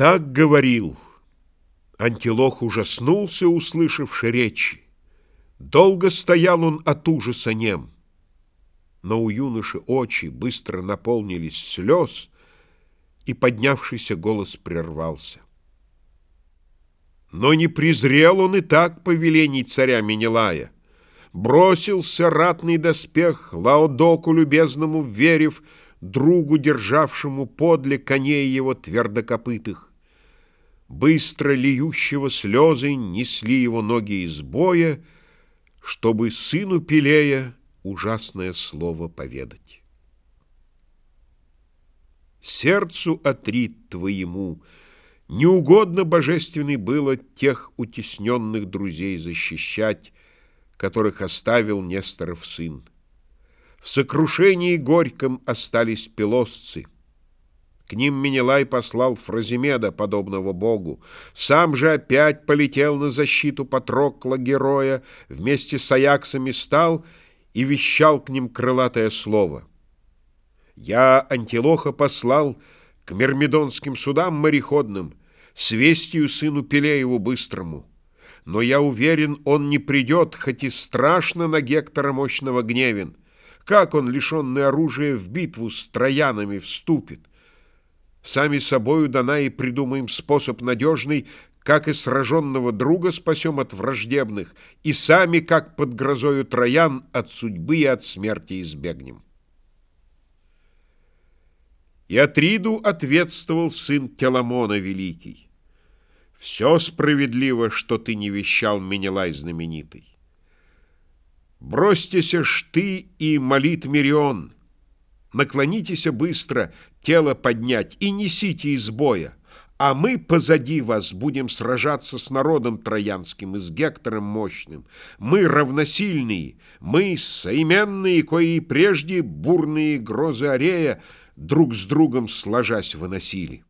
Так говорил. Антилох ужаснулся, услышавши речи. Долго стоял он от ужаса нем. Но у юноши очи быстро наполнились слез, и поднявшийся голос прервался. Но не презрел он и так повелений царя Менелая. Бросился ратный доспех Лаодоку любезному верив, другу, державшему подле коней его твердокопытых быстро льющего слезы несли его ноги из боя, чтобы сыну Пелея ужасное слово поведать. Сердцу Атрит твоему неугодно божественный было тех утесненных друзей защищать, которых оставил Несторов сын. В сокрушении горьком остались пелосцы — к ним Менелай послал Фразимеда, подобного богу. Сам же опять полетел на защиту Патрокла, героя, вместе с Аяксами стал и вещал к ним крылатое слово. «Я Антилоха послал к Мермидонским судам мореходным с вестью сыну Пелееву быстрому. Но я уверен, он не придет, хоть и страшно на Гектора мощного гневен. Как он, лишенный оружия, в битву с троянами вступит? Сами собою дана и придумаем способ надежный, как и сраженного друга спасем от враждебных, и сами, как под грозою троян, от судьбы и от смерти избегнем. И Атриду ответствовал сын Теламона Великий. «Все справедливо, что ты не вещал Менелай знаменитый. Бросьтесь ж ты и молит Мирион». Наклонитесь быстро, тело поднять и несите из боя, а мы позади вас будем сражаться с народом троянским и с Гектором мощным. Мы равносильные, мы соименные, кои прежде бурные грозы Арея друг с другом сложась выносили».